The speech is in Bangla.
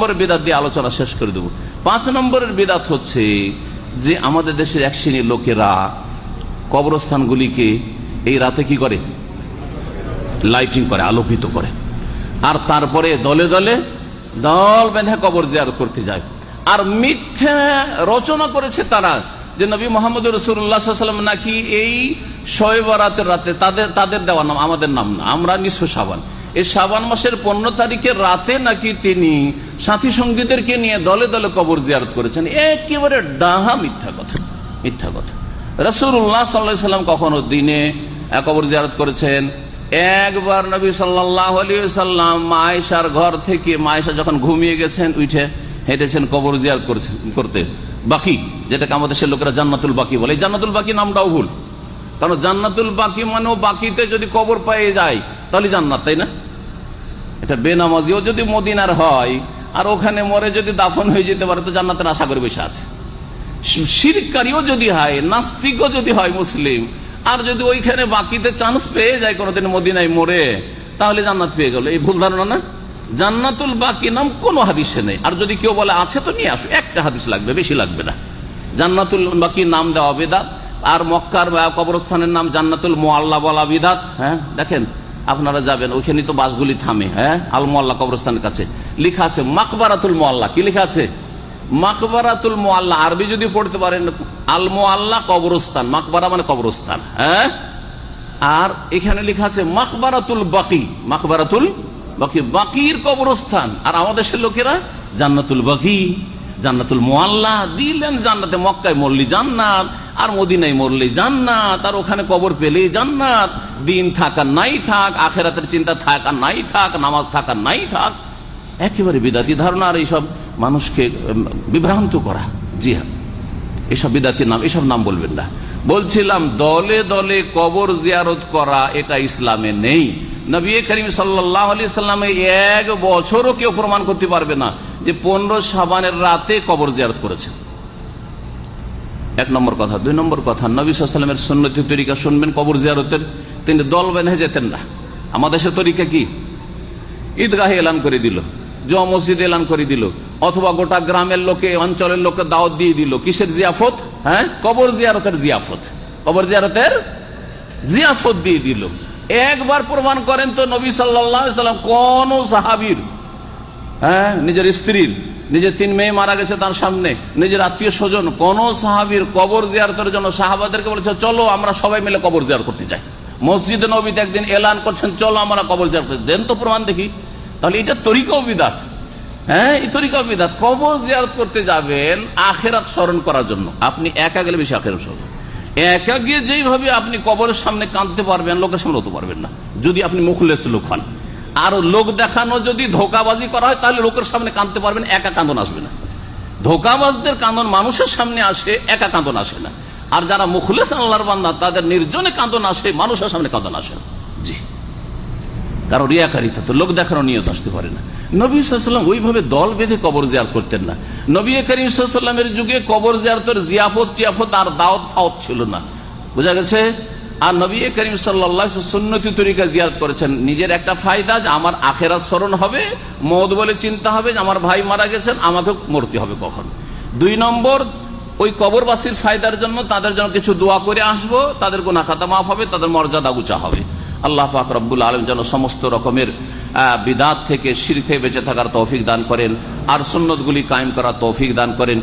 নম্বরের বেদাত দিয়ে আলোচনা শেষ করে দেবো। পাঁচ নম্বরের বেদাত হচ্ছে যে আমাদের দেশের এক শ্রেণির লোকেরা কবরস্থানগুলিকে এই রাতে কি করে? লাইটিং করে, আলোকিত করে। আর তারপরে দলে দলে দল বেঁধে কবর জিয়ারত করতে যায়। আর মিথ্যে রচনা করেছে তারা যে নবী মোহাম্মদ রসুল্লাহাম নাকি এই শোয়েবরাতের রাতে তাদের তাদের দেওয়া নাম, আমাদের নাম না, আমরা নিঃস্ব সাবান এই সাবান মাসের পনেরো তারিখের রাতে নাকি তিনি সাথী সঙ্গীদেরকে নিয়ে দলে দলে কবর জিয়ারত করেছেন? একেবারে ডাহা মিথ্যা কথা মিথ্যা কথা। রসুল্লাহ সাল্লাহ সাল্লাম কখনো দিনে কবর জিয়ারত করেছেন? একবার নবী সাল্লাহ সাল্লাম মায়েশার ঘর থেকে, মায়েশা যখন ঘুমিয়ে গেছেন, উঠে হেঁটেছেন কবর জিয়ারত করেছেন, করতে। বাকি, যেটাকে আমাদের সে লোকেরা জান্নাতুল বাকি বলে। এই জান্নাতুল বাকি নামটাও ভুল। কারণ জান্নাতুল বাকি মানেও বাকিতে যদি কবর পেয়ে যায়, তাহলে জান্নাত, তাই না? এটা বেনামাজিও যদি মদিনার হয়, আর ওখানে মরে যদি দাফন হয়ে যেতে পারে, তো জান্নাতের আশা করে বসে আছে। শিরকারীও যদি হয়, নাস্তিকও যদি হয় মুসলিম, আর যদি ওইখানে বাকিতে চান্স পেয়ে যায় কোনোদিন মদিনায় মরে, তাহলে জান্নাত পেয়ে গেল। এই ভুল ধারণা না? জান্নাতুল বাকি নাম কোন হাদিসে নেই। আর যদি কেউ বলে, আছে তো, নিয়ে আসো। একটা হাদিস লাগবে, বেশি লাগবে না। জান্নাতুল বাকি নাম দেওয়া বেদাত, আর মক্কার কবরস্থানের নাম জান্নাতুল মোয়াল্লা বলা বিদাত হ্যাঁ দেখেন। আপনারা যাবেন ওইখানে তো বাসগুলি থামে হ্যাঁ? আল মোয়াল্লা কবরস্থানের কাছে। লেখা আছে, মাকবারাতুল মোয়াল্লা কি লেখা আছে? মাকবারাতুল মোয়াল্লা আরবি যদি পড়তে পারেন আল মোয়াল্লা কবরস্থান, মাকবারা মানে কবরস্থান হ্যাঁ? আর এখানে লেখা আছে, মাকবারাতুল বাকি মাকবারাতুল বাকি, বাকির কবরস্থান। আর আমাদের দেশের লোকেরা, জান্নাতুল বাকি, জান্নাতুল মোয়াল্লা দিলেন জান্নাতে, মক্কায় মরলি জান্নাত আর মদিনায় মরলি জান্নাত, আর ওখানে কবর পেলে জান্নাত। দিন থাকা নাই থাক, আখেরাতের চিন্তা থাক নাই থাক, নামাজ থাকা নাই থাক। একেবারে বিদাতি ধারণা আর এইসব মানুষকে বিভ্রান্ত করা। জি হ্যাঁ। এসব বিদাতির নাম, এসব নাম বলবেন না। বলছিলাম, দলে দলে কবর জিয়ারত করা এটা ইসলামে নেই। নবী করিম সাল্লামে এক বছরও কেউ প্রমাণ করতে পারবে না যে পনেরো সাবানের রাতে কবর জিয়ারত করেছেন। এক নম্বর কথা। দুই নম্বর কথা, নবী সাল্লামের সন্ন্যতি তরিকা শুনবেন, কবর জিয়ারতের। তিনি দল বেঁধে যেতেন না। আমাদের সে তরিকা কি? ঈদগাহে এলান করে দিল জমা মসজিদ এলান করে দিল, অথবা গোটা গ্রামের লোকে, অঞ্চলের লোকে দাওয়াত দিয়ে দিল। কিসের জিয়াফত? হ্যাঁ? কবর জিয়ারতের জিয়াফত। কবর জিয়ারতের জিয়াফত দিয়ে দিল। একবার প্রমাণ করেন তো নবী সাল্লাম কোন সাহাবির হ্যাঁ নিজের স্ত্রীর নিজের তিন মেয়ে মারা গেছে তার সামনে। নিজের আত্মীয় স্বজন, কোন সাহাবির কবর জিয়ারতের জন্য সাহাবাদেরকে বলেছে, চলো, আমরা সবাই মিলে কবর জিয়ার করতে চাই মসজিদে নবীতে একদিন এলান করছেন, চলো, আমরা কবর জিয়ার করতে দেন তো প্রমাণ দেখি। তাহলে এটা তরিকাও বিদাত। হ্যাঁ এই তরিকাও বিদাত। কবর জিয়ারত করতে যাবেন আখেরাত স্মরণ করার জন্য। আপনি একা গেলে বেশি আখেরাত স্মরণ একা গিয়ে যেইভাবে আপনি কবরের সামনে কাঁদতে পারবেন, লোকের সামনে হতে পারবেন না। যদি আপনি মুখলেস লোক হন। আর লোক দেখানো যদি ধোকাবাজি করা হয়, তাহলে লোকের সামনে কাঁদতে পারবেন, একা কাঁদন আসবে না। ধোকাবাজদের কান্দন মানুষের সামনে আসে, একা কাঁদন আসে না। আর যারা মুখলেস আল্লাহর বান্দা, তাদের নির্জনে কাঁদন আসে, মানুষের সামনে কাঁদন আসে না। জি। কারও রিয়াকারিতা তো লোক দেখানো নিয়ত আসতে পারে না। নবী সাল্লাম ওইভাবে দল বেঁধে কবর জিয়ার করতেন না। নবী করিম সাল্লামের যুগে কবর জিয়ারতের জিয়াফত, টিয়াফত আর দাওয়াত ফাওত ছিল না। বোঝা গেছে? আর নবী করিম সাল্লাহ সুন্নতি তরিকা জিয়ারত করেছেন। নিজের একটা ফায়দা যে আমার আখেরা স্মরণ হবে মদ বলে চিন্তা হবে যে আমার ভাই মারা গেছেন আমাকে মরতে হবে কখন। দুই নম্বর, ওই কবরবাসীর ফায়দার জন্য তাদের জন্য কিছু দোয়া করে আসব, তাদের গুনা খাতা মাফ হবে, তাদের মর্যাদা উঁচা হবে। আল্লাহ পাক রব্বুল আলম যেন সমস্ত রকমের বিদাত থেকে সিঁড়ি বেঁচে থাকার তৌফিক দান করেন, আর সুন্নতগুলি কায়েম করার তৌফিক দান করেন।